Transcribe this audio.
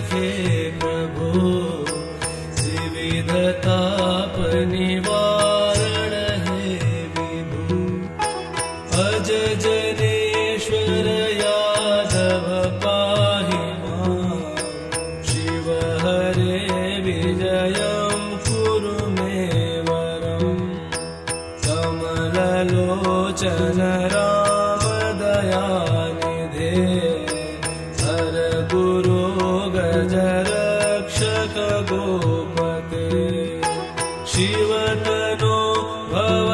सखे प्रभो। विधताप निवारण हे विभु। अज जनेश्वर यादव पाहि मा। शिव हरे विजयं कुरु विरय पुरुचर रा शक गोपदे शिवतरो भव